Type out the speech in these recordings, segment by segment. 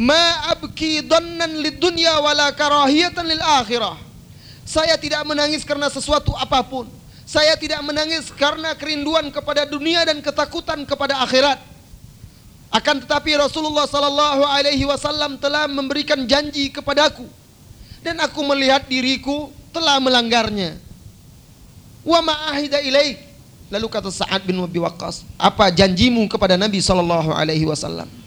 ma abki dhannan lid dunya wala karahiyatan lil akhirah. Saya tidak menangis karena sesuatu apa pun. Saya tidak menangis karena kerinduan kepada dunia dan ketakutan kepada akhirat. Akan tetapi Rasulullah sallallahu alaihi wasallam telah memberikan janji kepadaku dan aku melihat diriku telah melanggarnya. Wa ma'ahida ilaik. Lalu kata Sa'ad bin Abi Waqqas, apa janjimu kepada Nabi sallallahu alaihi wasallam?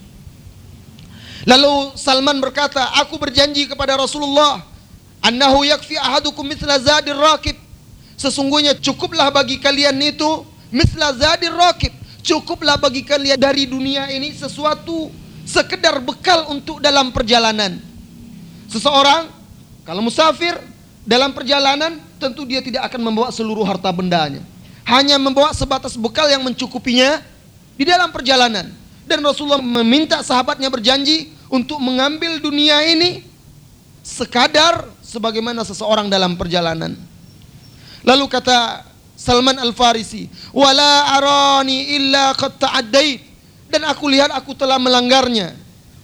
Lalu Salman berkata, aku berjanji kepada Rasulullah, annahu yakfi ahadukum mithla zadir rakib. Sesungguhnya cukuplah bagi kalian itu mithla zadir rakib. Cukuplah bagi kalian dari dunia ini sesuatu sekedar bekal untuk dalam perjalanan. Seseorang kalau musafir dalam perjalanan tentu dia tidak akan membawa seluruh harta bendanya. Hanya membawa sebatas bekal yang mencukupinya di dalam perjalanan. Dan Rasulullah meminta sahabatnya berjanji untuk mengambil dunia ini sekadar sebagaimana seseorang dalam perjalanan. Lalu kata Salman Al-Farisi, "Wala arani illa qad ta'addait." Dan aku lihat aku telah melanggarnya.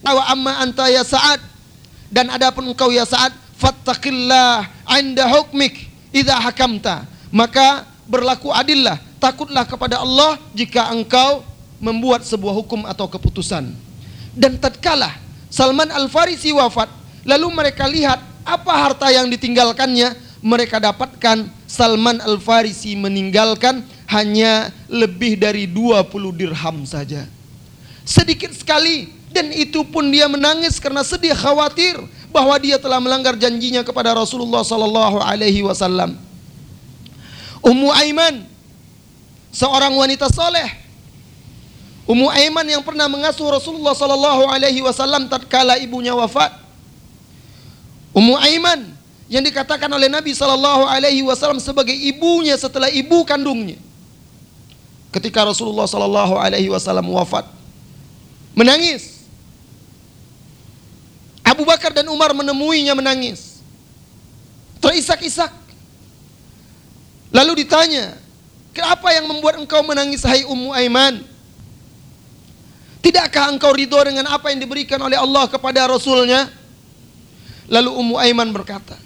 Wa amma anta ya Sa'ad dan adapun engkau ya Sa'ad, fattaqillah 'inda hukmik idza hakamta. Maka berlaku adillah, takutlah kepada Allah jika engkau membuat sebuah hukum atau keputusan. Dan tatkala Salman Al-Farisi wafat, lalu mereka lihat apa harta yang ditinggalkannya, mereka dapatkan Salman Al-Farisi meninggalkan hanya lebih dari 20 dirham saja. Sedikit sekali dan itu pun dia menangis karena sedih khawatir bahwa dia telah melanggar janjinya kepada Rasulullah sallallahu alaihi wasallam. Ummu Aiman seorang wanita soleh Ummu Aiman yang pernah mengasuh Rasulullah sallallahu alaihi wasallam tatkala ibunya wafat. Ummu Aiman yang dikatakan oleh Nabi sallallahu alaihi wasallam sebagai ibunya setelah ibu kandungnya. Ketika Rasulullah sallallahu alaihi wasallam wafat, menangis. Abu Bakar dan Umar menemuinya menangis. Terisak-isak. Lalu ditanya, "Kenapa yang membuat engkau menangis hai Ummu Aiman?" Tidakkah engkau ridho dengan apa yang diberikan oleh Allah kepada Rasulnya? Lalu Ummu Aiman berkata,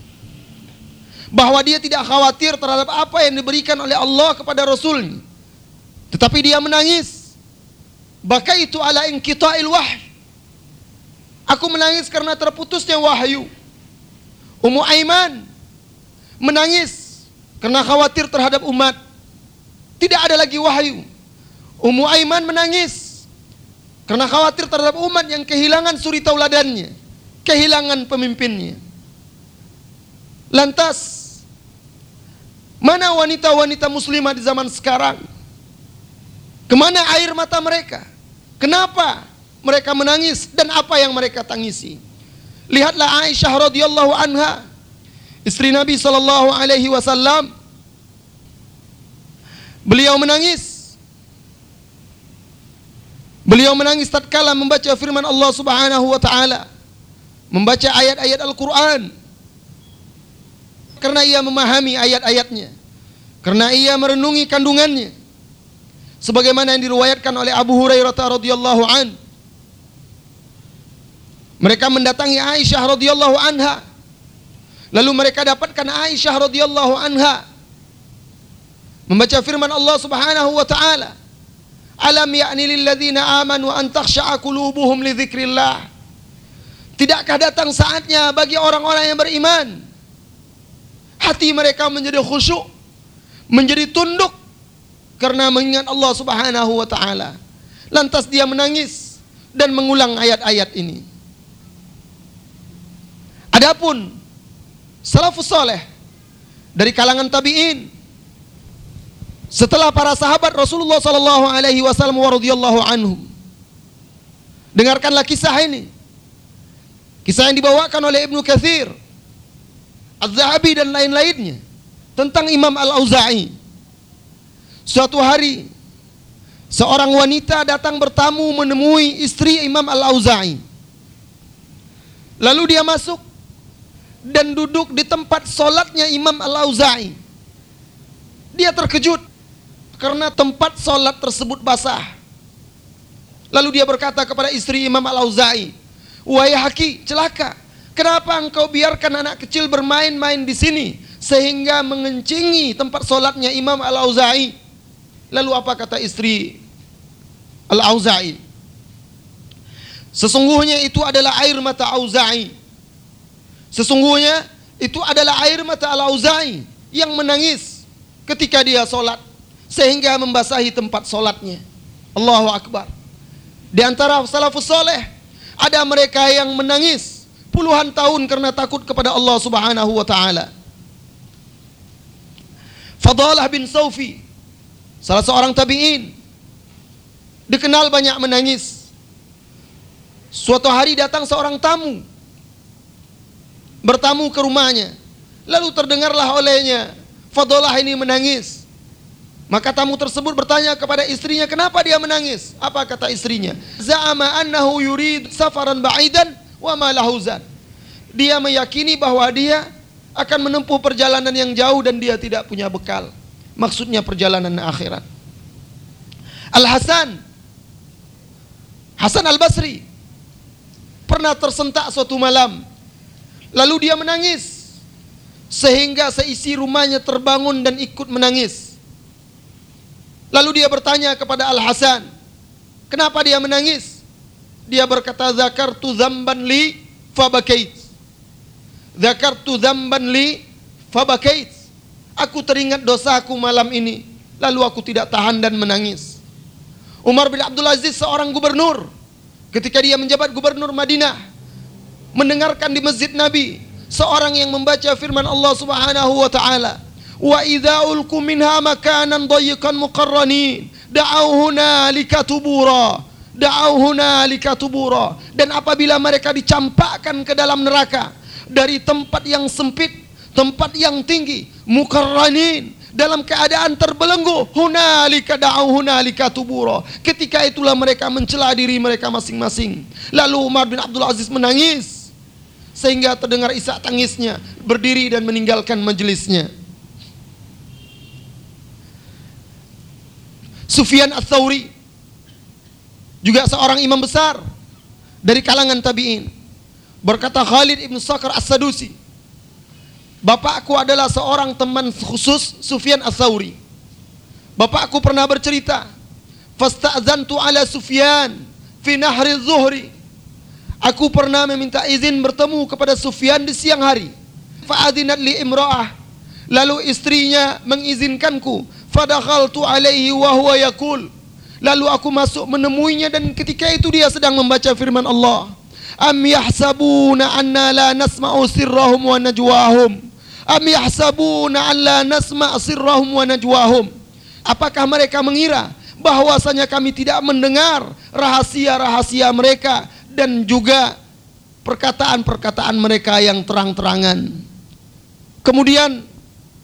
bahwa dia tidak khawatir terhadap apa yang diberikan oleh Allah kepada Rasulnya. Tetapi dia menangis. Baka itu ala inqita'il wahy. Aku menangis karena terputusnya wahyu. Ummu Aiman menangis karena khawatir terhadap umat. Tidak ada lagi wahyu. Ummu Aiman menangis karena khawatir terhadap umat yang kehilangan suri tauladannya, kehilangan pemimpinnya. Lantas, mana wanita-wanita muslimah di zaman sekarang? Ke mana air mata mereka? Kenapa mereka menangis dan apa yang mereka tangisi? Lihatlah Aisyah radhiyallahu anha, istri Nabi sallallahu alaihi wasallam. Beliau menangis Beliau menangis tatkala membaca firman Allah Subhanahu wa taala. Membaca ayat-ayat Al-Qur'an. Karena ia memahami ayat-ayatnya. Karena ia merenungi kandungannya. Sebagaimana yang diriwayatkan oleh Abu Hurairah radhiyallahu an. Mereka mendatangi Aisyah radhiyallahu anha. Lalu mereka dapatkan Aisyah radhiyallahu anha membaca firman Allah Subhanahu wa taala Alam ya'ni lilladzina amanu an takhsha'a qulubuhum li dzikrillah. Tidakkah datang saatnya bagi orang-orang yang beriman hati mereka menjadi khusyuk, menjadi tunduk karena mengingat Allah Subhanahu wa taala. Lantas dia menangis dan mengulang ayat-ayat ini. Adapun salafus saleh dari kalangan tabi'in setelah para sahabat Rasulullah sallallahu alaihi wasallam radhiyallahu anhum. Dengarkanlah kisah ini. Kisah yang dibawakan oleh Ibnu Katsir, Az-Zahabi dan lain-lainnya tentang Imam Al-Auza'i. Suatu hari seorang wanita datang bertamu menemui istri Imam Al-Auza'i. Lalu dia masuk dan duduk di tempat solatnya Imam Al-Auza'i. Dia terkejut karena tempat sholat tersebut basah. Lalu dia berkata kepada istri Imam Al-Auza'i, Wahai haki, celaka. Kenapa engkau biarkan anak kecil bermain-main di sini sehingga mengencingi tempat solatnya Imam Al-Auza'i? Lalu apa kata istri Al-Auza'i? Sesungguhnya itu adalah air mata Auza'i. Sesungguhnya itu adalah air mata Al-Auza'i yang menangis ketika dia solat sehingga membasahi tempat solatnya. Allahu Akbar. Di antara salafus soleh ada mereka yang menangis puluhan tahun karena takut kepada Allah Subhanahu wa taala. Fadalah bin Saufi salah seorang tabi'in dikenal banyak menangis. Suatu hari datang seorang tamu bertamu ke rumahnya. Lalu terdengarlah olehnya, Fadalah ini menangis. Maka tamu tersebut bertanya kepada istrinya, kenapa dia menangis? Apa kata istrinya? Za'ama annahu yurid safaran ba'idan wa ma lahuzan. Dia meyakini bahwa dia akan menempuh perjalanan yang jauh dan dia tidak punya bekal. Maksudnya perjalanan akhirat. Al-Hasan Hasan Al-Basri pernah tersentak suatu malam Lalu dia menangis sehingga seisi rumahnya terbangun dan ikut menangis. Lalu dia bertanya kepada Al Hasan, kenapa dia menangis? Dia berkata, "Zakartu dzamban li fabakait." Zakartu dzamban li fabakait. Aku teringat dosaku malam ini, lalu aku tidak tahan dan menangis. Umar bin Abdul Aziz seorang gubernur ketika dia menjabat gubernur Madinah mendengarkan di masjid Nabi seorang yang membaca firman Allah Subhanahu wa taala wa idza ulqu minha makanan dayyiqan muqarranin. Da'au hunalika tubura. Da'au hunalika tubura. Dan apabila mereka dicampakkan ke dalam neraka dari tempat yang sempit tempat yang tinggi muqarranin dalam keadaan terbelenggu hunalika da'u hunalika tubura. Ketika itulah mereka mencela diri mereka masing-masing. Lalu Umar bin Abdul Aziz menangis sehingga terdengar isak tangisnya, berdiri dan meninggalkan majelisnya. Sufyan Ats-Tsauri juga seorang imam besar dari kalangan tabi'in. Berkata Khalid ibn Sakar As-Sadusi, Bapakku adalah seorang teman khusus Sufyan Ats-Tsauri. Bapakku pernah bercerita, "Fasta'zantu ala Sufyan fi nahri zuhri." Aku pernah meminta izin bertemu kepada Sufyan di siang hari. Fa'adinat li. Lalu istrinya mengizinkanku. Fadakhaltu alaihi wa huwa yakul. Lalu aku masuk menemuinya dan ketika itu dia sedang membaca firman Allah. Am yahsabuna anna la nasma'u sirrahum wa najwahum. Am yahsabuna an la nasma' sirrahum wa najwahum. Apakah mereka mengira bahwasanya kami tidak mendengar rahasia-rahasia mereka dan juga perkataan-perkataan mereka yang terang-terangan. Kemudian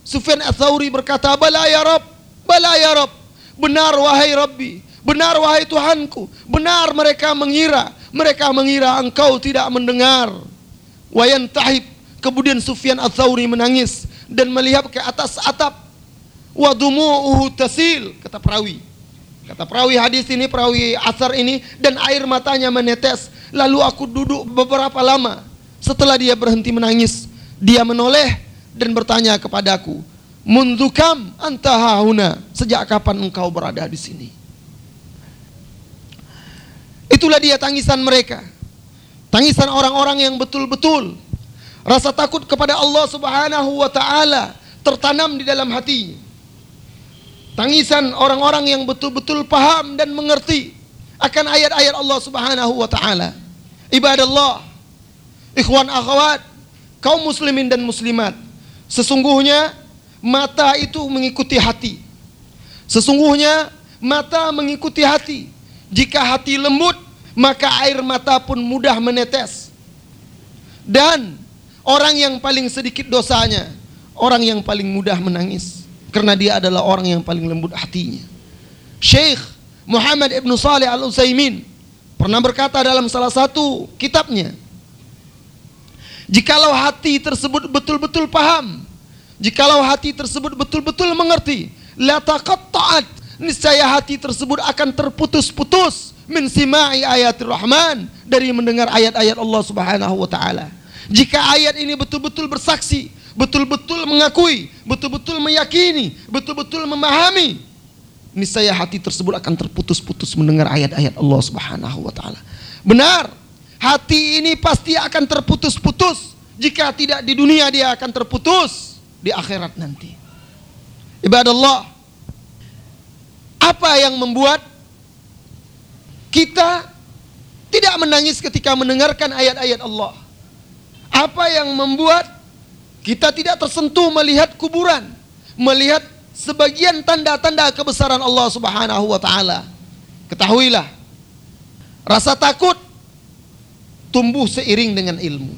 Sufyan Ats-Tsauri berkata, "Bala ya Rabb, bala ya Rabb. Benar wahai Rabbi, benar wahai Tuhanku. Benar mereka mengira, mereka mengira engkau tidak mendengar." Wayan tahib. Kemudian Sufyan Ats-Tsauri menangis dan melihat ke atas atap. Wa dumu'uhu tasil, kata perawi. Kata perawi hadis ini, perawi asar ini, dan air matanya menetes. Lalu aku duduk beberapa lama. Setelah dia berhenti menangis, dia menoleh dan bertanya kepadaku, Mundukam antahahuna, sejak kapan engkau berada di sini? Itulah dia tangisan mereka. Tangisan orang-orang yang betul-betul rasa takut kepada Allah Subhanahu wa taala tertanam di dalam hatinya. Tangisan orang-orang yang betul-betul paham dan mengerti akan ayat-ayat Allah Subhanahu wa taala. Ibadallah, ikhwan akhwat, kaum muslimin dan muslimat. Sesungguhnya mata itu mengikuti hati. Sesungguhnya mata mengikuti hati. Jika hati lembut, maka air mata pun mudah menetes. Dan orang yang paling sedikit dosanya, orang yang paling mudah menangis karena dia adalah orang yang paling lembut hatinya. Syekh Muhammad Ibn Saleh Al Utsaimin pernah berkata dalam salah satu kitabnya, jikalau hati tersebut betul-betul paham, jikalau hati tersebut betul-betul mengerti, la taqatta'at, niscaya hati tersebut akan terputus-putus min ayatir rahman dari mendengar ayat-ayat Allah Subhanahu wa taala. Jika ayat ini betul-betul bersaksi, betul-betul mengakui, betul-betul meyakini, betul-betul memahami, niscaya hati tersebut akan terputus-putus mendengar ayat-ayat Allah Subhanahu wa taala. Benar, hati ini pasti akan terputus-putus. Jika tidak di dunia dia akan terputus di akhirat nanti. Ibadah Allah, apa yang membuat kita tidak menangis ketika mendengarkan ayat-ayat Allah? Apa yang membuat kita tidak tersentuh melihat kuburan, melihat sebagian tanda-tanda kebesaran Allah Subhanahu wa taala? Ketahuilah, rasa takut tumbuh seiring dengan ilmu.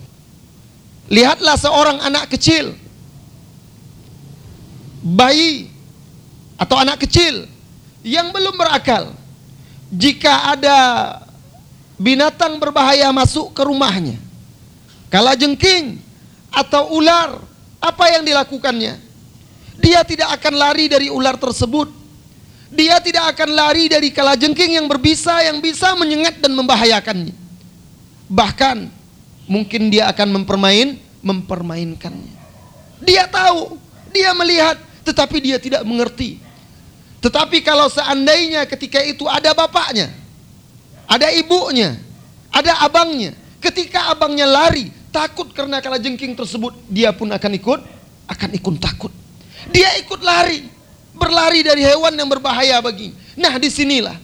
Lihatlah seorang anak kecil, bayi atau anak kecil yang belum berakal jika ada binatang berbahaya masuk ke rumahnya, kala jengking atau ular, apa yang dilakukannya? Dia tidak akan lari dari ular tersebut. Dia tidak akan lari dari kala jengking yang berbisa yang bisa menyengat dan membahayakannya. Bahkan mungkin dia akan mempermain mempermainkannya. Dia tahu, dia melihat, tetapi dia tidak mengerti tetapi kalau seandainya ketika itu ada bapaknya, ada ibunya, ada abangnya, ketika abangnya lari, takut karena kala jengking tersebut, dia pun akan ikut, akan ikut takut. Dia ikut lari, berlari dari hewan yang berbahaya bagi. Nah, di sinilah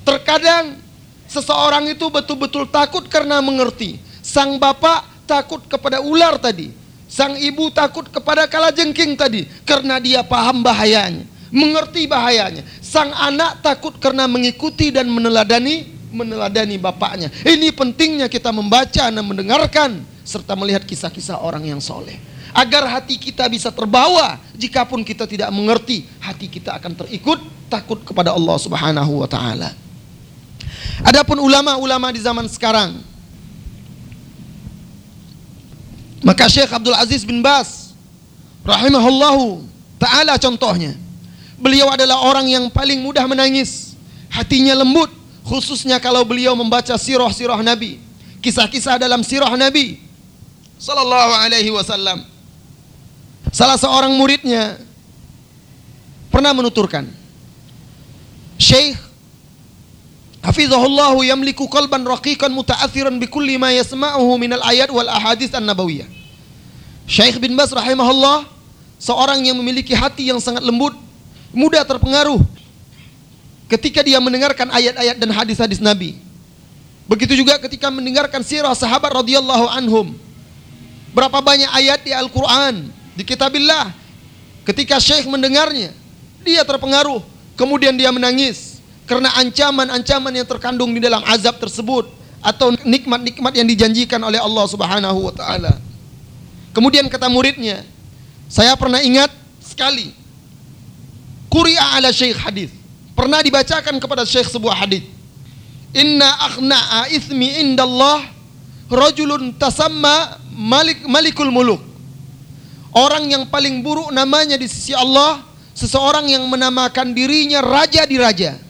terkadang seseorang itu betul-betul takut karena mengerti. Sang bapak takut kepada ular tadi, sang ibu takut kepada kala jengking tadi karena dia paham bahayanya mengerti bahayanya. Sang anak takut karena mengikuti dan meneladani meneladani bapaknya. Ini pentingnya kita membaca dan mendengarkan serta melihat kisah-kisah orang yang soleh. Agar hati kita bisa terbawa, jikapun kita tidak mengerti, hati kita akan terikut takut kepada Allah Subhanahu wa taala. Adapun ulama-ulama di zaman sekarang, maka Syekh Abdul Aziz bin Bas rahimahullahu taala contohnya Beliau adalah orang yang paling mudah menangis. Hatinya lembut, khususnya kalau beliau membaca sirah-sirah Nabi. Kisah-kisah dalam sirah Nabi sallallahu alaihi wasallam. Salah seorang muridnya pernah menuturkan, Syekh Hafizahullah yamliku qalban raqiqan muta'athiran bi kulli ma yasma'uhu minal ayat wal an-nabawiyah. Syekh bin Bas rahimahullah seorang yang memiliki hati yang sangat lembut mudah terpengaruh ketika dia mendengarkan ayat-ayat dan hadis-hadis Nabi. Begitu juga ketika mendengarkan sirah sahabat radhiyallahu anhum. Berapa banyak ayat di Al-Qur'an, di kitabillah. Ketika Syekh mendengarnya, dia terpengaruh, kemudian dia menangis karena ancaman-ancaman yang terkandung di dalam azab tersebut atau nikmat-nikmat yang dijanjikan oleh Allah Subhanahu wa taala. Kemudian kata muridnya, saya pernah ingat sekali Kuri'a ala syekh hadis. Pernah dibacakan kepada syekh sebuah hadis. Inna akhna'a ismi indallah rajulun tasamma malik malikul muluk. Orang yang paling buruk namanya di sisi Allah seseorang yang menamakan dirinya raja di raja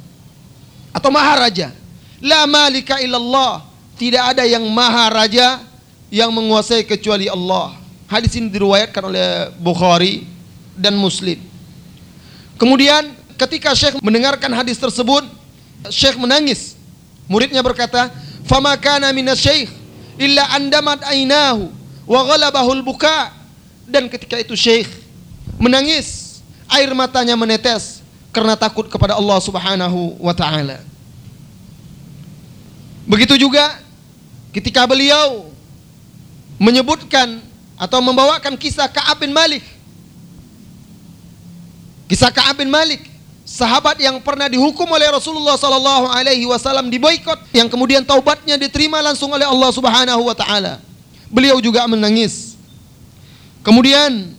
atau maharaja. La malika illallah. Tidak ada yang maharaja yang menguasai kecuali Allah. Hadis ini diriwayatkan oleh Bukhari dan Muslim. Kemudian ketika Syekh mendengarkan hadis tersebut, Syekh menangis. Muridnya berkata, "Fama kana syekh illa andamat ainahu wa ghalabahul buka." Dan ketika itu Syekh menangis, air matanya menetes karena takut kepada Allah Subhanahu wa taala. Begitu juga ketika beliau menyebutkan atau membawakan kisah Ka'ab bin Malik Kisah Ka'ab bin Malik, sahabat yang pernah dihukum oleh Rasulullah sallallahu alaihi wasallam diboikot yang kemudian taubatnya diterima langsung oleh Allah Subhanahu wa taala. Beliau juga menangis. Kemudian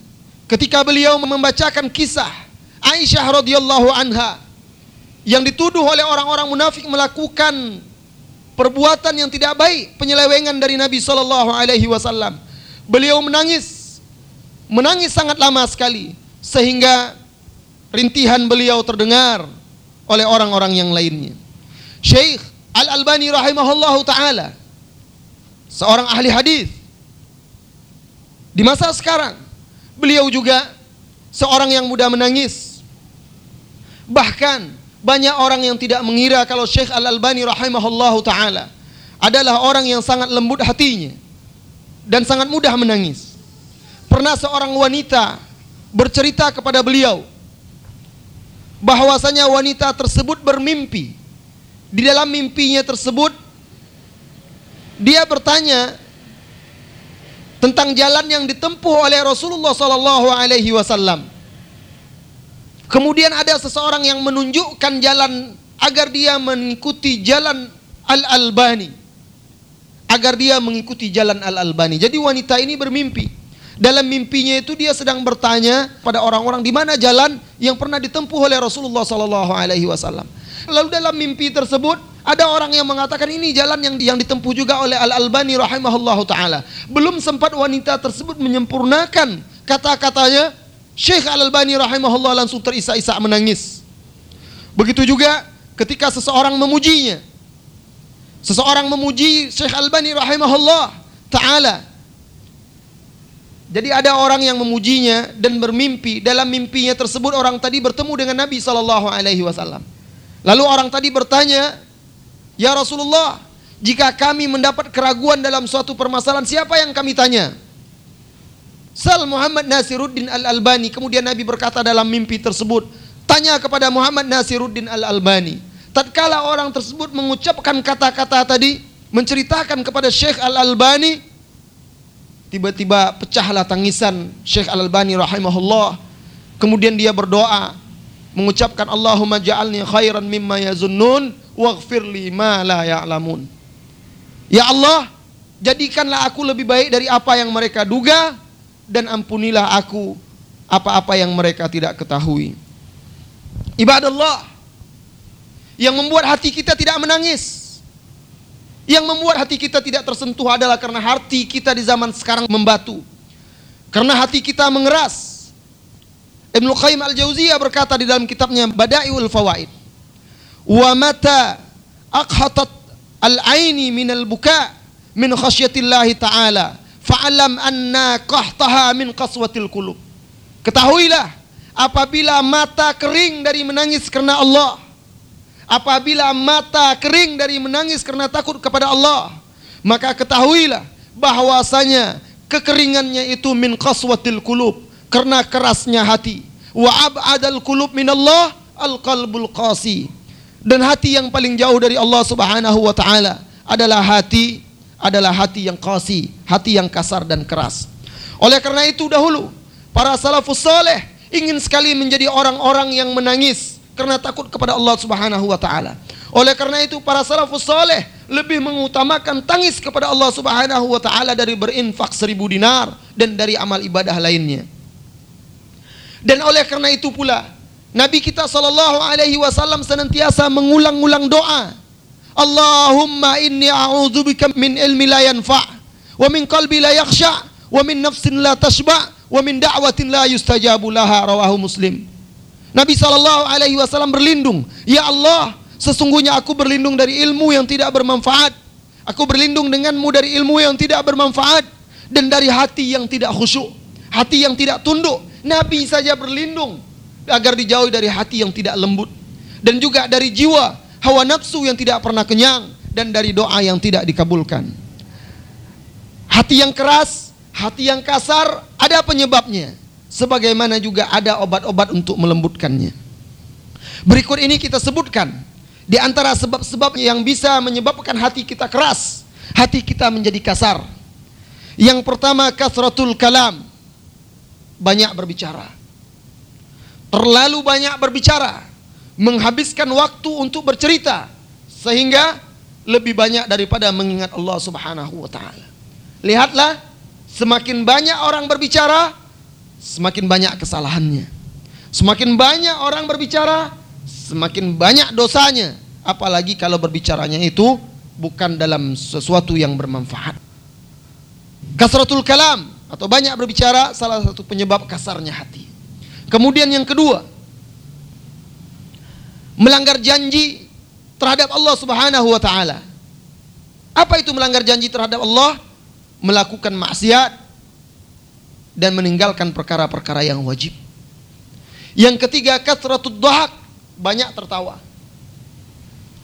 ketika beliau membacakan kisah Aisyah radhiyallahu anha yang dituduh oleh orang-orang munafik melakukan perbuatan yang tidak baik, penyelewengan dari Nabi sallallahu alaihi wasallam. Beliau menangis. Menangis sangat lama sekali sehingga rintihan beliau terdengar oleh orang-orang yang lainnya. Syekh Al-Albani rahimahullahu taala seorang ahli hadis di masa sekarang beliau juga seorang yang mudah menangis bahkan banyak orang yang tidak mengira kalau Syekh Al-Albani rahimahullahu taala adalah orang yang sangat lembut hatinya dan sangat mudah menangis pernah seorang wanita bercerita kepada beliau bahwasanya wanita tersebut bermimpi di dalam mimpinya tersebut dia bertanya tentang jalan yang ditempuh oleh Rasulullah sallallahu alaihi wasallam. Kemudian ada seseorang yang menunjukkan jalan agar dia mengikuti jalan Al-Albani. Agar dia mengikuti jalan Al-Albani. Jadi wanita ini bermimpi. Dalam mimpinya itu dia sedang bertanya pada orang-orang di mana jalan yang pernah ditempuh oleh Rasulullah sallallahu alaihi wasallam. Lalu dalam mimpi tersebut ada orang yang mengatakan ini jalan yang yang ditempuh juga oleh Al Albani rahimahullahu taala. Belum sempat wanita tersebut menyempurnakan kata-katanya, Syekh Al Albani rahimahullah langsung terisak-isak menangis. Begitu juga ketika seseorang memujinya. Seseorang memuji Syekh Al Albani rahimahullah taala. Jadi ada orang yang memujinya dan bermimpi dalam mimpinya tersebut orang tadi bertemu dengan Nabi sallallahu alaihi wasallam. Lalu orang tadi bertanya, "Ya Rasulullah, jika kami mendapat keraguan dalam suatu permasalahan, siapa yang kami tanya?" Sal Muhammad Nasiruddin Al-Albani. Kemudian Nabi berkata dalam mimpi tersebut, "Tanya kepada Muhammad Nasiruddin Al-Albani." Tatkala orang tersebut mengucapkan kata-kata tadi, menceritakan kepada Syekh Al-Albani, tiba-tiba pecahlah tangisan Syekh Al-Albani rahimahullah. Kemudian dia berdoa, mengucapkan Allahumma ja'alni khairan mimma yazunnun waghfir li ma la ya'lamun. Ya Allah, jadikanlah aku lebih baik dari apa yang mereka duga dan ampunilah aku apa-apa yang mereka tidak ketahui. Ibadallah yang membuat hati kita tidak menangis. Yang membuat hati kita tidak tersentuh adalah karena hati kita di zaman sekarang membatu. Karena hati kita mengeras Ibnu Qayyim Al-Jauziyah berkata di dalam kitabnya Bada'iul Fawaid, "Wa mata aqhatat al-aini min al-buka min khasyatillahi ta'ala, fa'alam anna qahtaha min qaswatil qulub." Ketahuilah apabila mata kering dari menangis karena Allah, apabila mata kering dari menangis karena takut kepada Allah, maka ketahuilah bahwasanya kekeringannya itu min qaswatil qulub karena kerasnya hati. Wa ab'adal qulub minallah al-qalbul qasi. Dan hati yang paling jauh dari Allah Subhanahu wa taala adalah hati adalah hati yang qasi, hati yang kasar dan keras. Oleh karena itu dahulu para salafus saleh ingin sekali menjadi orang-orang yang menangis karena takut kepada Allah Subhanahu wa taala. Oleh karena itu para salafus saleh lebih mengutamakan tangis kepada Allah Subhanahu wa taala dari berinfak seribu dinar dan dari amal ibadah lainnya. Dan oleh karena itu pula Nabi kita sallallahu alaihi wasallam senantiasa mengulang-ulang doa. Allahumma inni a'udzubika min ilmi la yanfa' wa min qalbi la yakhsha' wa min nafsin la tashba' wa min da'watin la yustajabu laha rawahu Muslim. Nabi sallallahu alaihi wasallam berlindung, "Ya Allah, sesungguhnya aku berlindung dari ilmu yang tidak bermanfaat. Aku berlindung denganmu dari ilmu yang tidak bermanfaat dan dari hati yang tidak khusyuk, hati yang tidak tunduk, Nabi saja berlindung agar dijauhi dari hati yang tidak lembut dan juga dari jiwa hawa nafsu yang tidak pernah kenyang dan dari doa yang tidak dikabulkan. Hati yang keras, hati yang kasar ada penyebabnya. Sebagaimana juga ada obat-obat untuk melembutkannya. Berikut ini kita sebutkan di antara sebab-sebab yang bisa menyebabkan hati kita keras, hati kita menjadi kasar. Yang pertama kasratul kalam, banyak berbicara. Terlalu banyak berbicara, menghabiskan waktu untuk bercerita sehingga lebih banyak daripada mengingat Allah Subhanahu wa taala. Lihatlah, semakin banyak orang berbicara, semakin banyak kesalahannya. Semakin banyak orang berbicara, semakin banyak dosanya, apalagi kalau berbicaranya itu bukan dalam sesuatu yang bermanfaat. Kasratul kalam, atau banyak berbicara salah satu penyebab kasarnya hati. Kemudian yang kedua, melanggar janji terhadap Allah Subhanahu wa taala. Apa itu melanggar janji terhadap Allah? Melakukan maksiat dan meninggalkan perkara-perkara yang wajib. Yang ketiga, kathratud dhahak, banyak tertawa.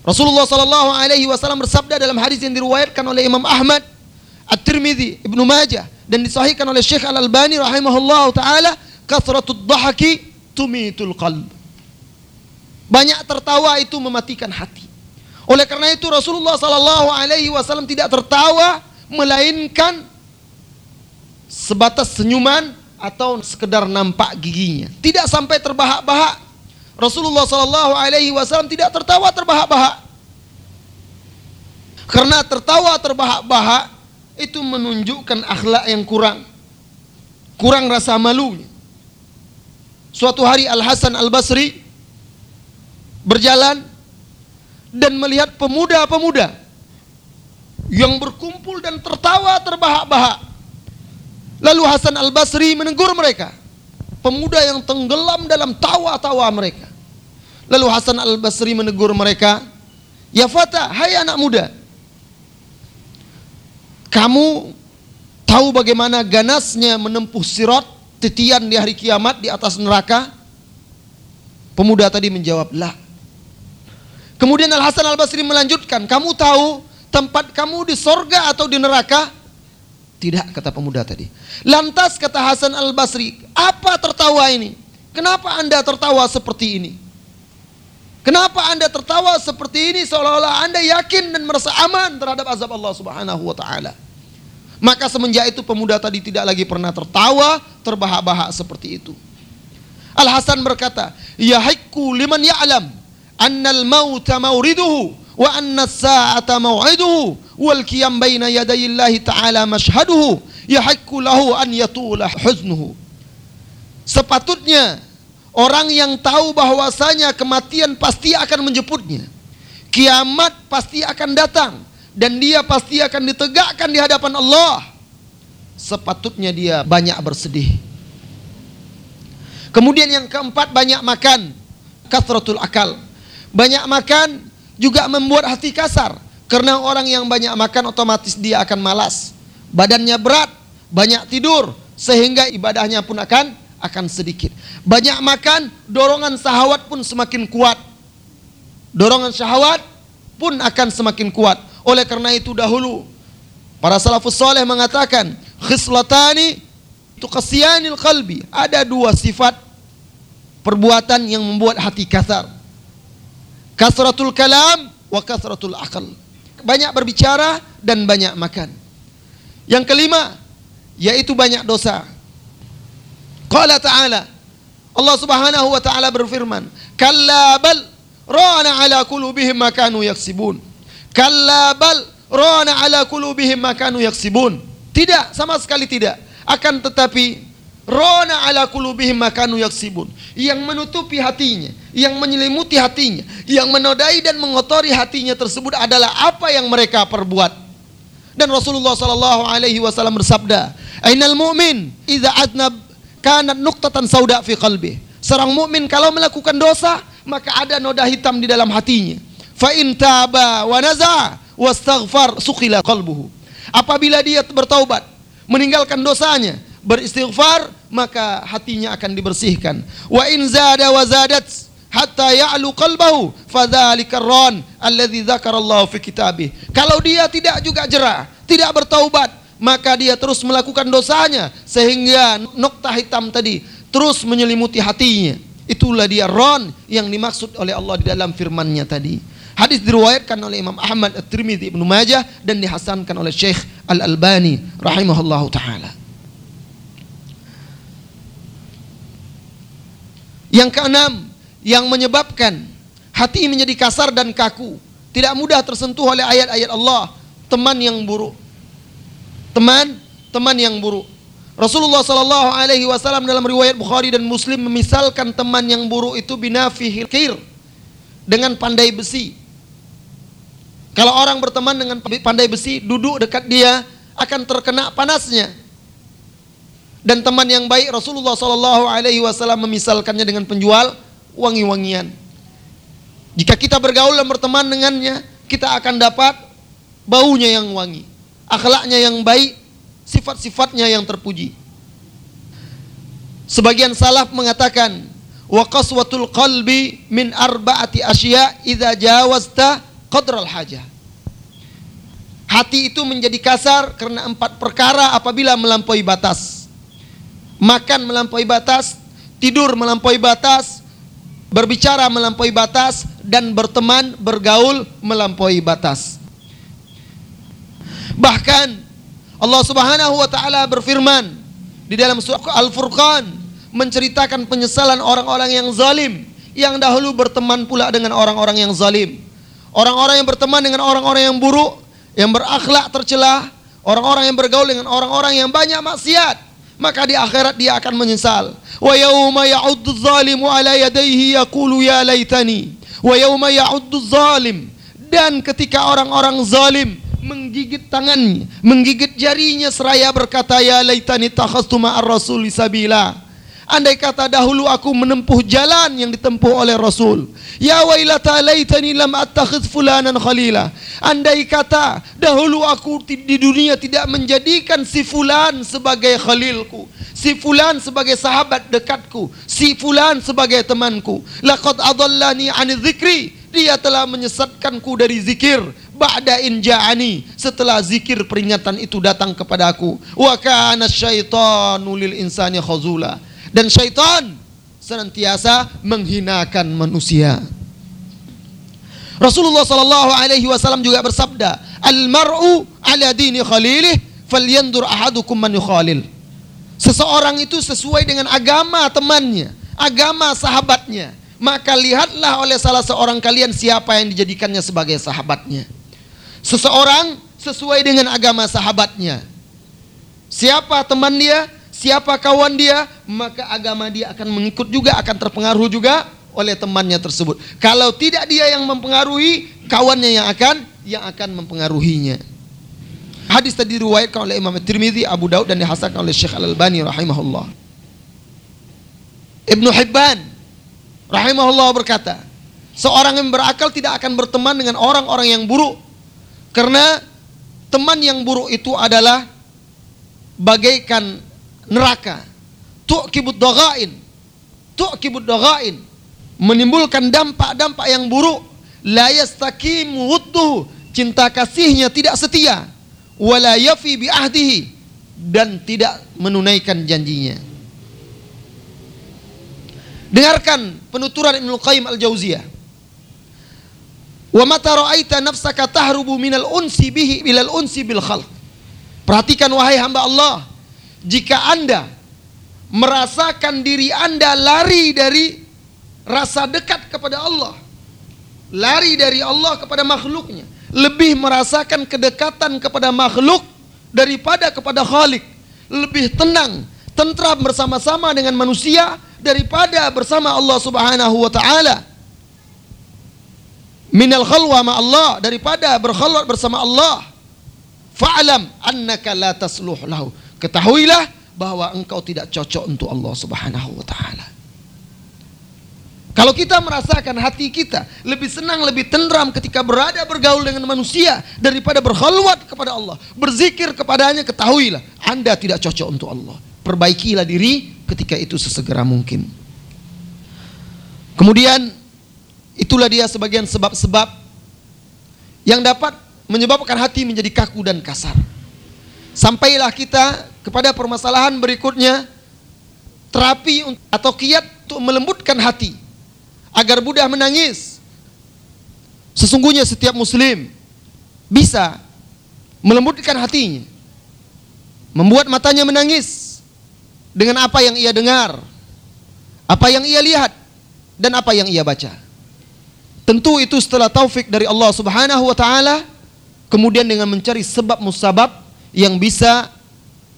Rasulullah sallallahu alaihi wasallam bersabda dalam hadis yang diriwayatkan oleh Imam Ahmad, At-Tirmidzi, Ibnu Majah dan disahihkan oleh Syekh Al-Albani rahimahullah taala, kathratud dhahaki tumitul qalb. Banyak tertawa itu mematikan hati. Oleh karena itu Rasulullah Sallallahu Alaihi Wasallam tidak tertawa melainkan sebatas senyuman atau sekedar nampak giginya. Tidak sampai terbahak-bahak. Rasulullah Sallallahu Alaihi Wasallam tidak tertawa terbahak-bahak. Karena tertawa terbahak-bahak itu menunjukkan akhlak yang kurang. Kurang rasa malunya. Suatu hari Al Hasan Al Basri berjalan dan melihat pemuda-pemuda yang berkumpul dan tertawa terbahak-bahak. Lalu Hasan Al-Basri menegur mereka. Pemuda yang tenggelam dalam tawa-tawa mereka. Lalu Hasan Al-Basri menegur mereka, "Ya fata, hai anak muda. Kamu tahu bagaimana ganasnya menempuh sirat titian di hari kiamat di atas neraka?" Pemuda tadi menjawab, "La." Kemudian Al Hasan Al Basri melanjutkan, kamu tahu tempat kamu di sorga atau di neraka? Tidak, kata pemuda tadi. Lantas kata Hasan Al Basri, apa tertawa ini? Kenapa anda tertawa seperti ini? Kenapa anda tertawa seperti ini seolah-olah anda yakin dan merasa aman terhadap azab Allah subhanahu wa ta'ala. Maka semenjak itu pemuda tadi tidak lagi pernah tertawa, terbahak-bahak seperti itu. Al Hasan berkata, Ya haiku liman ya'lam annal mauta mauriduhu wa anna sa'ata maw'iduhu wal qiyam baina yaday Allah ta'ala mashhaduhu yahakku lahu an huznuhu. Sepatutnya orang yang tahu bahwasanya kematian pasti akan menjemputnya kiamat pasti akan datang dan dia pasti akan ditegakkan di hadapan Allah sepatutnya dia banyak bersedih. Kemudian yang keempat banyak makan kathratul akal banyak makan juga membuat hati kasar. Karena orang yang banyak makan otomatis dia akan malas. Badannya berat, banyak tidur sehingga ibadahnya pun akan akan sedikit. Banyak makan, dorongan syahwat pun semakin kuat. Dorongan syahwat pun akan semakin kuat. Oleh karena itu dahulu para salafus soleh mengatakan khislatani tukasiyanil qalbi. Ada dua sifat perbuatan yang membuat hati kasar. Kasratul kalam wa kasratul akal. Banyak berbicara dan banyak makan. Yang kelima, yaitu banyak dosa. Qala ta'ala, Allah subhanahu wa ta'ala berfirman, Kalla bal rana ala kulubihim makanu yaksibun. Kalla bal rana ala kulubihim makanu yaksibun. Tidak, sama sekali tidak. Akan tetapi Rona ala kulubihim makanu yaksibun. Yang menutupi hatinya, yang menyelimuti hatinya, yang menodai dan mengotori hatinya tersebut adalah apa yang mereka perbuat. Dan Rasulullah sallallahu alaihi wasallam bersabda, "Ainal mu'min idza adnab kanat nuqtatan sauda fi qalbi." Seorang mukmin kalau melakukan dosa, maka ada noda hitam di dalam hatinya. Fa in taba wa naza wastaghfar suqila qalbuhu. Apabila dia bertaubat, meninggalkan dosanya, beristighfar maka hatinya akan dibersihkan. Wa in zada wa zadat hatta ya'lu qalbahu fadzalika ran alladzi dzakarallahu fi kitabih. Kalau dia tidak juga jerah tidak bertaubat maka dia terus melakukan dosanya sehingga nokta hitam tadi terus menyelimuti hatinya. Itulah dia ron yang dimaksud oleh Allah di dalam firman-Nya tadi. Hadis diriwayatkan oleh Imam Ahmad At-Tirmidzi Ibnu Majah dan dihasankan oleh Syekh Al-Albani rahimahullahu taala. Yang keenam, yang menyebabkan hati menjadi kasar dan kaku, tidak mudah tersentuh oleh ayat-ayat Allah, teman yang buruk. Teman, teman yang buruk. Rasulullah Sallallahu Alaihi Wasallam dalam riwayat Bukhari dan Muslim memisalkan teman yang buruk itu binafihil kir dengan pandai besi. Kalau orang berteman dengan pandai besi, duduk dekat dia akan terkena panasnya dan teman yang baik Rasulullah Shallallahu Alaihi Wasallam memisalkannya dengan penjual wangi-wangian. Jika kita bergaul dan berteman dengannya, kita akan dapat baunya yang wangi, akhlaknya yang baik, sifat-sifatnya yang terpuji. Sebagian salaf mengatakan, wa qaswatul qalbi min arba'ati asya idza jawazta qadral hajah. Hati itu menjadi kasar karena empat perkara apabila melampaui batas. Makan melampaui batas, tidur melampaui batas, berbicara melampaui batas dan berteman bergaul melampaui batas. Bahkan Allah Subhanahu wa taala berfirman di dalam surah Al-Furqan menceritakan penyesalan orang-orang yang zalim yang dahulu berteman pula dengan orang-orang yang zalim. Orang-orang yang berteman dengan orang-orang yang buruk, yang berakhlak tercela, orang-orang yang bergaul dengan orang-orang yang banyak maksiat, maka di akhirat dia akan menyesal. Wa yauma ya'uddu zalimu ala yadayhi yaqulu ya laitani. Wa yauma ya'uddu zalim dan ketika orang-orang zalim menggigit tangannya, menggigit jarinya seraya berkata ya laitani takhastu ma'ar rasuli sabila. Andai kata dahulu aku menempuh jalan yang ditempuh oleh Rasul. Ya wailata laitani lam attakhidh fulanan khalila. Andai kata dahulu aku di dunia tidak menjadikan si fulan sebagai khalilku. Si fulan sebagai sahabat dekatku. Si fulan sebagai temanku. Laqad adallani an dzikri. Dia telah menyesatkanku dari zikir. Ba'da in ja'ani. Setelah zikir peringatan itu datang kepadaku. Wa kana syaitanu lil insani khazula dan syaitan senantiasa menghinakan manusia. Rasulullah sallallahu alaihi wasallam juga bersabda, "Al-mar'u ala dini khalilih, falyandur ahadukum man yukhalil." Seseorang itu sesuai dengan agama temannya, agama sahabatnya. Maka lihatlah oleh salah seorang kalian siapa yang dijadikannya sebagai sahabatnya. Seseorang sesuai dengan agama sahabatnya. Siapa teman dia? Siapa kawan dia, maka agama dia akan mengikut juga, akan terpengaruh juga oleh temannya tersebut. Kalau tidak dia yang mempengaruhi, kawannya yang akan yang akan mempengaruhinya. Hadis tadi diriwayatkan oleh Imam Tirmizi, Abu Daud dan dihasankan oleh Syekh Al-Albani rahimahullah. Ibnu Hibban rahimahullah berkata, seorang yang berakal tidak akan berteman dengan orang-orang yang buruk karena teman yang buruk itu adalah bagaikan neraka. Tu'kibud dhaghain. Tu'kibud dhaghain. Menimbulkan dampak-dampak yang buruk. La yastaqimu wudduhu. Cinta kasihnya tidak setia. Wala yafi bi ahdihi. Dan tidak menunaikan janjinya. Dengarkan penuturan Ibnu Qayyim Al-Jauziyah. Wa mata ra'aita nafsaka tahrubu minal unsi bihi bilal unsi bil khalq. Perhatikan wahai hamba Allah, jika Anda merasakan diri Anda lari dari rasa dekat kepada Allah, lari dari Allah kepada makhluknya, lebih merasakan kedekatan kepada makhluk daripada kepada Khalik, lebih tenang, tentram bersama-sama dengan manusia daripada bersama Allah Subhanahu wa taala. Minal khalwa ma Allah daripada berkhalwat bersama Allah. Fa'lam annaka la tasluh lahu Ketahuilah bahwa engkau tidak cocok untuk Allah Subhanahu wa taala. Kalau kita merasakan hati kita lebih senang, lebih tenteram ketika berada bergaul dengan manusia daripada berkhalwat kepada Allah, berzikir kepadanya, ketahuilah Anda tidak cocok untuk Allah. Perbaikilah diri ketika itu sesegera mungkin. Kemudian itulah dia sebagian sebab-sebab yang dapat menyebabkan hati menjadi kaku dan kasar. Sampailah kita kepada permasalahan berikutnya terapi atau kiat untuk melembutkan hati agar mudah menangis. Sesungguhnya setiap muslim bisa melembutkan hatinya. Membuat matanya menangis dengan apa yang ia dengar, apa yang ia lihat dan apa yang ia baca. Tentu itu setelah taufik dari Allah Subhanahu wa taala kemudian dengan mencari sebab musabab yang bisa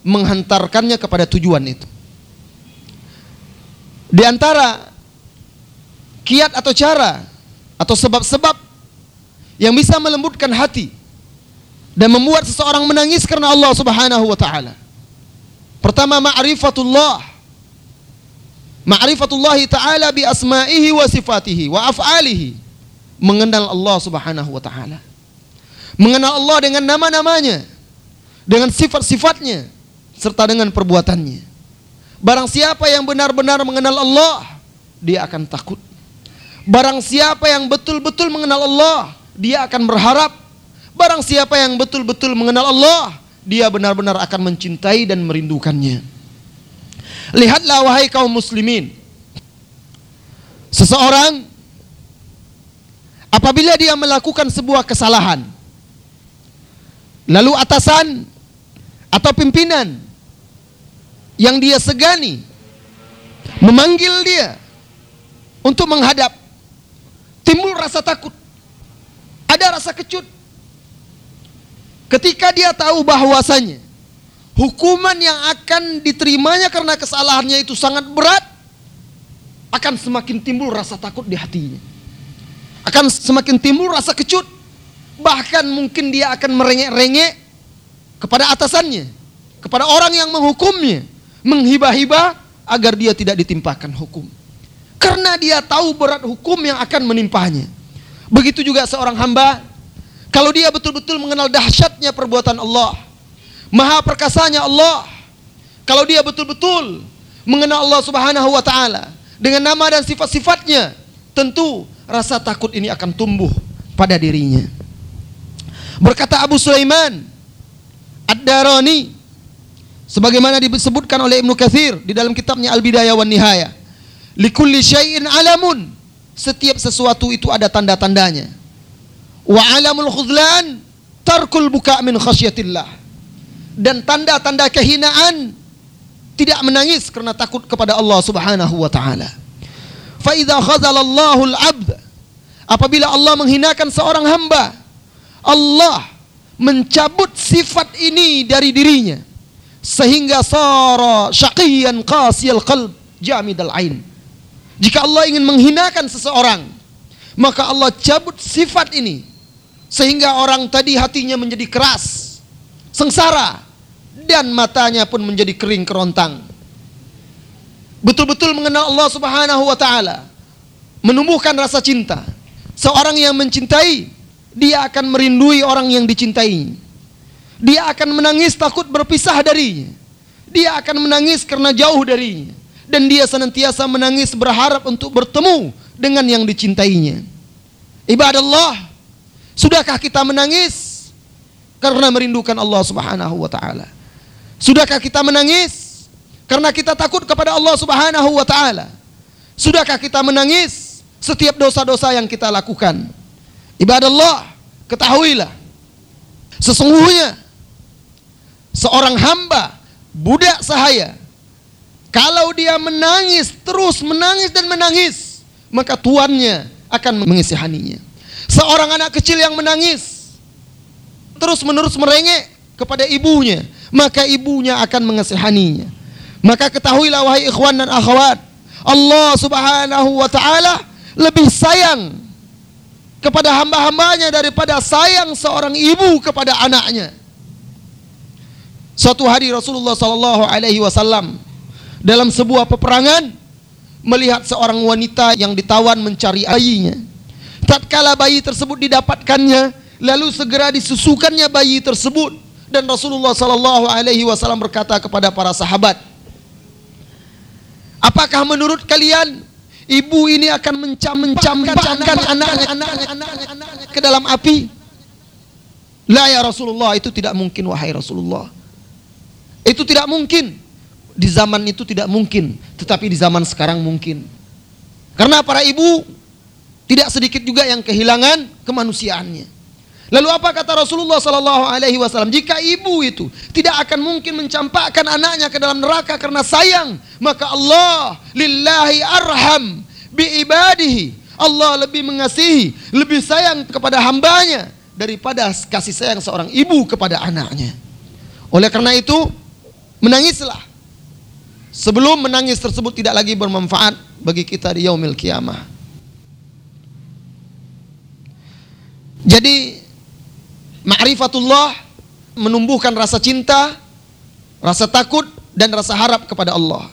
menghantarkannya kepada tujuan itu. Di antara kiat atau cara atau sebab-sebab yang bisa melembutkan hati dan membuat seseorang menangis karena Allah Subhanahu wa taala. Pertama ma'rifatullah. Ma'rifatullah taala bi asma'ihi wa sifatihi wa af'alihi. mengenal Allah Subhanahu wa taala. Mengenal Allah dengan nama-namanya, dengan sifat-sifatnya serta dengan perbuatannya. Barang siapa yang benar-benar mengenal Allah, dia akan takut. Barang siapa yang betul-betul mengenal Allah, dia akan berharap. Barang siapa yang betul-betul mengenal Allah, dia benar-benar akan mencintai dan merindukannya. Lihatlah wahai kaum muslimin. Seseorang apabila dia melakukan sebuah kesalahan, lalu atasan atau pimpinan yang dia segani memanggil dia untuk menghadap, timbul rasa takut, ada rasa kecut. Ketika dia tahu bahwasanya hukuman yang akan diterimanya karena kesalahannya itu sangat berat, akan semakin timbul rasa takut di hatinya. Akan semakin timbul rasa kecut. Bahkan mungkin dia akan merengek-rengek kepada atasannya, kepada orang yang menghukumnya, menghibah-hibah agar dia tidak ditimpakan hukum. Karena dia tahu berat hukum yang akan menimpanya. Begitu juga seorang hamba kalau dia betul-betul mengenal dahsyatnya perbuatan Allah, maha perkasanya Allah, kalau dia betul-betul mengenal Allah Subhanahu wa taala dengan nama dan sifat-sifatnya, tentu rasa takut ini akan tumbuh pada dirinya. Berkata Abu Sulaiman Ad-Darani sebagaimana disebutkan oleh Ibnu Katsir di dalam kitabnya Al-Bidayah wan Nihayah, likulli syai'in alamun setiap sesuatu itu ada tanda-tandanya. Wa alamul khudlan tarkul buka min khasyatillah. Dan tanda-tanda kehinaan tidak menangis karena takut kepada Allah Subhanahu wa taala. Fa idza khazalallahu al-'abd apabila Allah menghinakan seorang hamba, Allah mencabut sifat ini dari dirinya sehingga sara syaqiyan qasiyal qalb jamidal ain jika Allah ingin menghinakan seseorang, maka Allah cabut sifat ini sehingga orang tadi hatinya menjadi keras, sengsara dan matanya pun menjadi kering kerontang. Betul-betul mengenal Allah Subhanahu wa taala, menumbuhkan rasa cinta. Seorang yang mencintai, dia akan merindui orang yang dicintai. Dia akan menangis takut berpisah darinya. Dia akan menangis karena jauh darinya dan dia senantiasa menangis berharap untuk bertemu dengan yang dicintainya. Ibadah Allah, sudahkah kita menangis karena merindukan Allah Subhanahu wa taala? Sudahkah kita menangis karena kita takut kepada Allah Subhanahu wa taala? Sudahkah kita menangis setiap dosa-dosa yang kita lakukan? Ibadah Allah, ketahuilah sesungguhnya seorang hamba budak sahaya kalau dia menangis, terus menangis dan menangis, maka tuannya akan mengisihaninya. Seorang anak kecil yang menangis, terus menerus merengek kepada ibunya, maka ibunya akan mengasihaninya. Maka ketahuilah wahai ikhwan dan akhwat, Allah Subhanahu wa taala lebih sayang kepada hamba-hambanya daripada sayang seorang ibu kepada anaknya. Suatu hari Rasulullah sallallahu alaihi wasallam dalam sebuah peperangan melihat seorang wanita yang ditawan mencari bayinya. Tatkala bayi tersebut didapatkannya, lalu segera disusukannya bayi tersebut dan Rasulullah sallallahu alaihi wasallam berkata kepada para sahabat, "Apakah menurut kalian ibu ini akan mencam-mencamkan anak-anak ke dalam api?" La ya Rasulullah, itu tidak mungkin wahai Rasulullah. Itu tidak mungkin di zaman itu tidak mungkin, tetapi di zaman sekarang mungkin. Karena para ibu tidak sedikit juga yang kehilangan kemanusiaannya. Lalu apa kata Rasulullah Sallallahu Alaihi Wasallam? Jika ibu itu tidak akan mungkin mencampakkan anaknya ke dalam neraka karena sayang, maka Allah lillahi arham bi ibadihi. Allah lebih mengasihi, lebih sayang kepada hambanya daripada kasih sayang seorang ibu kepada anaknya. Oleh karena itu, menangislah Sebelum menangis tersebut tidak lagi bermanfaat bagi kita di yaumil kiamah. Jadi ma'rifatullah menumbuhkan rasa cinta, rasa takut dan rasa harap kepada Allah.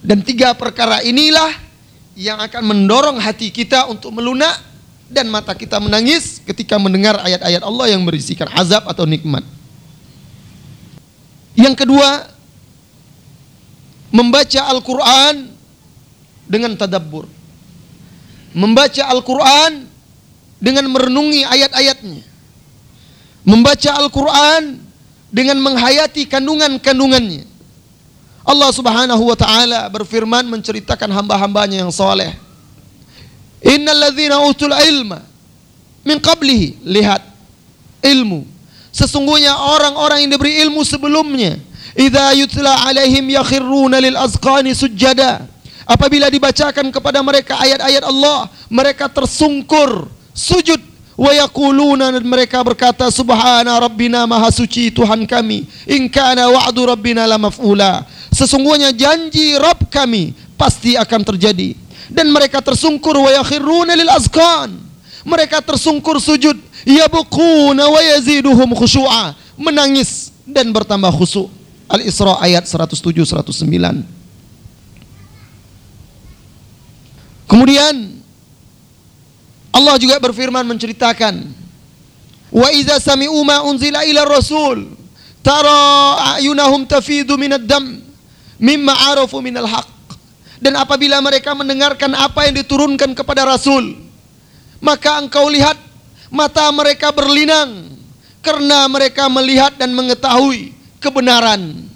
Dan tiga perkara inilah yang akan mendorong hati kita untuk melunak dan mata kita menangis ketika mendengar ayat-ayat Allah yang berisikan azab atau nikmat. Yang kedua, membaca Al-Quran dengan tadabbur. Membaca Al-Quran dengan merenungi ayat-ayatnya. Membaca Al-Quran dengan menghayati kandungan-kandungannya. Allah Subhanahu wa taala berfirman menceritakan hamba-hambanya yang soleh. Innal ladzina utul ilma min qablihi, lihat ilmu. Sesungguhnya orang-orang yang diberi ilmu sebelumnya, idza yutla alaihim yakhirruna lil azqani sujada. Apabila dibacakan kepada mereka ayat-ayat Allah, mereka tersungkur sujud wa yaquluna mereka berkata subhana rabbina maha suci Tuhan kami. In kana wa'du rabbina la maf'ula. Sesungguhnya janji Rabb kami pasti akan terjadi. Dan mereka tersungkur wa yakhiruna lil azqan. Mereka tersungkur sujud yabquna wa yaziduhum khusyu'a menangis dan bertambah khusyuk. Al-Isra ayat 107 109 Kemudian Allah juga berfirman menceritakan Wa idza sami'u ma unzila ila rasul tara ayunahum tafidu minad dam mimma arafu minal haq dan apabila mereka mendengarkan apa yang diturunkan kepada rasul maka engkau lihat mata mereka berlinang karena mereka melihat dan mengetahui kebenaran.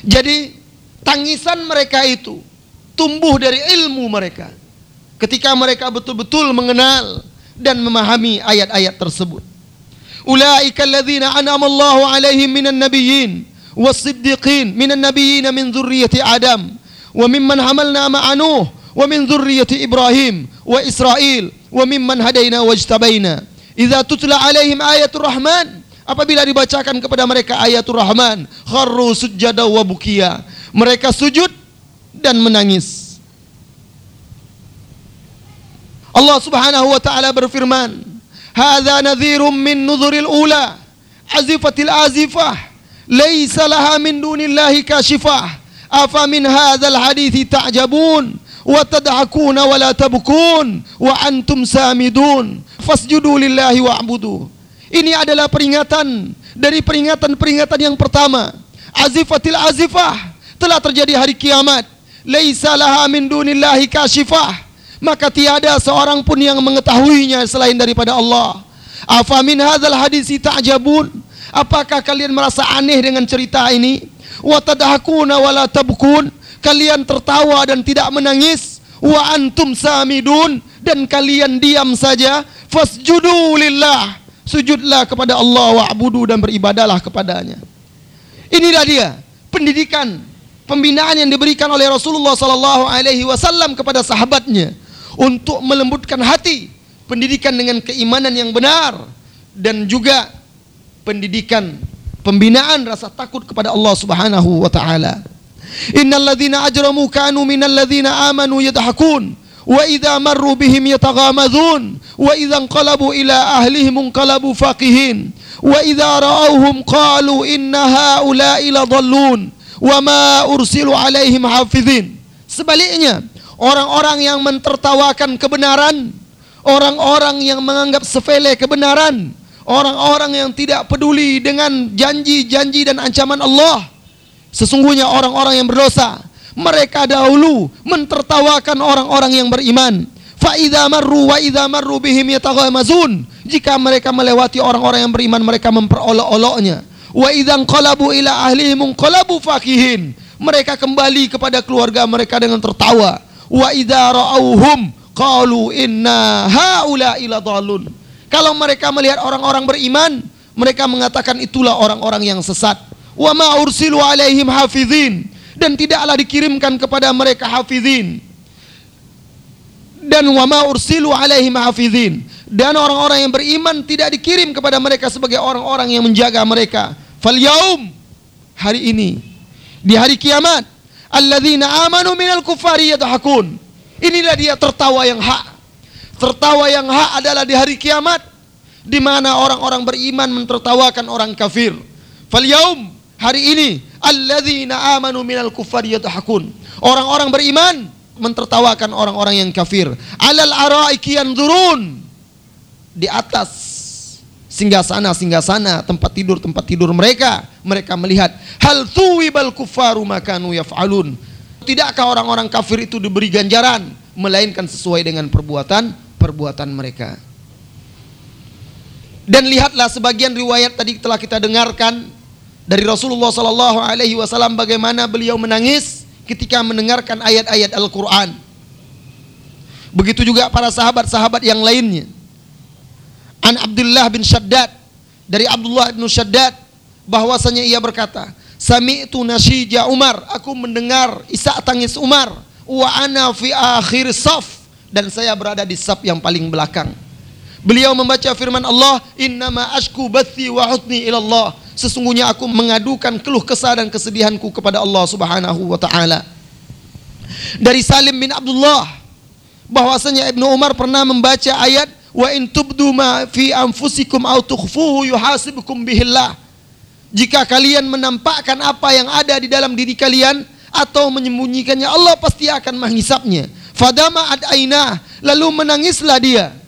Jadi tangisan mereka itu tumbuh dari ilmu mereka ketika mereka betul-betul mengenal dan memahami ayat-ayat tersebut. Ulaika alladzina an'ama Allahu 'alaihim minan nabiyyin was-siddiqin minan nabiyyin min dzurriyyati Adam wa mimman hamalna ma'a Nuh wa min dzurriyyati Ibrahim wa Israil wa mimman hadaina wajtabaina. Idza tutla 'alaihim ayatul Rahman apabila dibacakan kepada mereka ayatul Rahman kharru sujada wa bukiya. Mereka sujud dan menangis. Allah Subhanahu wa taala berfirman, "Hadza nadhirum min nudhuril ula, azifatil azifah, laisa laha min dunillahi kashifah. Afa min hadzal hadithi ta'jabun wa tad'akuna wa la tabkun wa antum samidun. Fasjudu lillahi wa'budu." Ini adalah peringatan dari peringatan-peringatan yang pertama. Azifatil azifah telah terjadi hari kiamat. Laisa laha min dunillahi kashifah maka tiada seorang pun yang mengetahuinya selain daripada Allah. Afa min hadzal hadisi ta'jabun? Apakah kalian merasa aneh dengan cerita ini? Wa tadhakuna wa la tabkun? Kalian tertawa dan tidak menangis? Wa antum samidun dan kalian diam saja? Fasjudu lillah. Sujudlah kepada Allah wa'budu dan beribadalah kepadanya. Inilah dia pendidikan pembinaan yang diberikan oleh Rasulullah sallallahu alaihi wasallam kepada sahabatnya untuk melembutkan hati, pendidikan dengan keimanan yang benar dan juga pendidikan pembinaan rasa takut kepada Allah Subhanahu wa taala. Innal ladzina ajramu kanu minal ladzina amanu yadhakun wa idza marru bihim yataghamazun wa idza inqalabu ila ahlihim inqalabu faqihin wa idza ra'awhum qalu inna haula'i ladallun wa ma ursilu alaihim hafizin. Sebaliknya, orang-orang yang mentertawakan kebenaran, orang-orang yang menganggap sepele kebenaran, orang-orang yang tidak peduli dengan janji-janji dan ancaman Allah. Sesungguhnya orang-orang yang berdosa, mereka dahulu mentertawakan orang-orang yang beriman. Fa idza marru wa marru bihim yataghamazun. Jika mereka melewati orang-orang yang beriman, mereka memperolok-oloknya. Wa qalabu ila ahlihim qalabu fakihin. Mereka kembali kepada keluarga mereka dengan tertawa wa idza ra'awhum qalu inna haula ila dhalun. Kalau mereka melihat orang-orang beriman, mereka mengatakan itulah orang-orang yang sesat. Wa ma ursilu alaihim hafizin dan tidaklah dikirimkan kepada mereka hafizin. Dan wa ma ursilu alaihim hafizin dan orang-orang yang beriman tidak dikirim kepada mereka sebagai orang-orang yang menjaga mereka. Fal yaum hari ini di hari kiamat alladzina amanu minal kufari yadhakun. Inilah dia tertawa yang hak. Tertawa yang hak adalah di hari kiamat di mana orang-orang beriman mentertawakan orang kafir. Fal yaum hari ini alladzina amanu minal kufari yadhakun. Orang-orang beriman mentertawakan orang-orang yang kafir. Alal araiki yanzurun. Di atas singgah sana singgah sana tempat tidur tempat tidur mereka mereka melihat hal tuwibal kufaru makanu yaf'alun tidakkah orang-orang kafir itu diberi ganjaran melainkan sesuai dengan perbuatan perbuatan mereka dan lihatlah sebagian riwayat tadi telah kita dengarkan dari Rasulullah Sallallahu Alaihi Wasallam bagaimana beliau menangis ketika mendengarkan ayat-ayat Al-Quran. Begitu juga para sahabat-sahabat yang lainnya. An Abdullah bin Shaddad dari Abdullah bin Shaddad bahwasanya ia berkata, Sami'tu nasyija Umar, aku mendengar isak tangis Umar, wa ana fi akhir saf dan saya berada di saf yang paling belakang. Beliau membaca firman Allah, "Innama ashku bathi wa hutni ila Allah." Sesungguhnya aku mengadukan keluh kesah dan kesedihanku kepada Allah Subhanahu wa taala. Dari Salim bin Abdullah bahwasanya Ibnu Umar pernah membaca ayat wa in ma fi anfusikum aw tukhfuhu yuhasibukum bihillah. Jika kalian menampakkan apa yang ada di dalam diri kalian atau menyembunyikannya Allah pasti akan menghisapnya. Fadama ad ainah lalu menangislah dia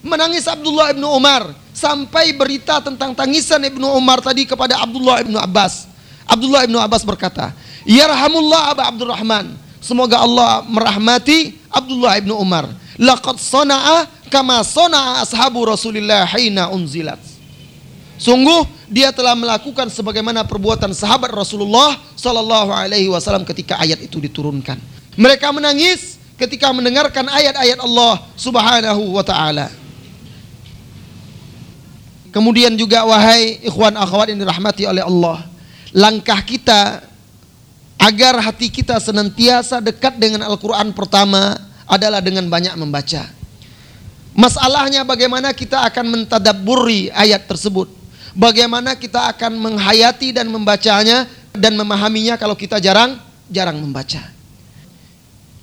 Menangis Abdullah ibnu Umar sampai berita tentang tangisan ibnu Umar tadi kepada Abdullah ibnu Abbas. Abdullah ibnu Abbas berkata, Yarhamullah Aba Abdurrahman. Semoga Allah merahmati Abdullah ibnu Umar. Laqad sana'a kama sana'a ashabu Rasulillah hina unzilat. Sungguh dia telah melakukan sebagaimana perbuatan sahabat Rasulullah Sallallahu Alaihi Wasallam ketika ayat itu diturunkan. Mereka menangis ketika mendengarkan ayat-ayat Allah Subhanahu Wa Taala. Kemudian juga wahai ikhwan akhwat yang dirahmati oleh Allah, langkah kita agar hati kita senantiasa dekat dengan Al-Qur'an pertama adalah dengan banyak membaca. Masalahnya bagaimana kita akan mentadabburi ayat tersebut. Bagaimana kita akan menghayati dan membacanya dan memahaminya kalau kita jarang jarang membaca.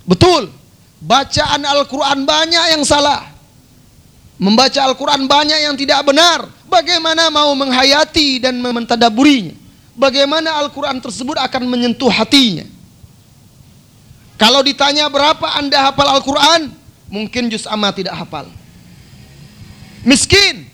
Betul, bacaan Al-Qur'an banyak yang salah. Membaca Al-Quran banyak yang tidak benar. Bagaimana mau menghayati dan mentadaburinya? Bagaimana Al-Quran tersebut akan menyentuh hatinya? Kalau ditanya berapa anda hafal Al-Quran, mungkin juz amma tidak hafal. Miskin,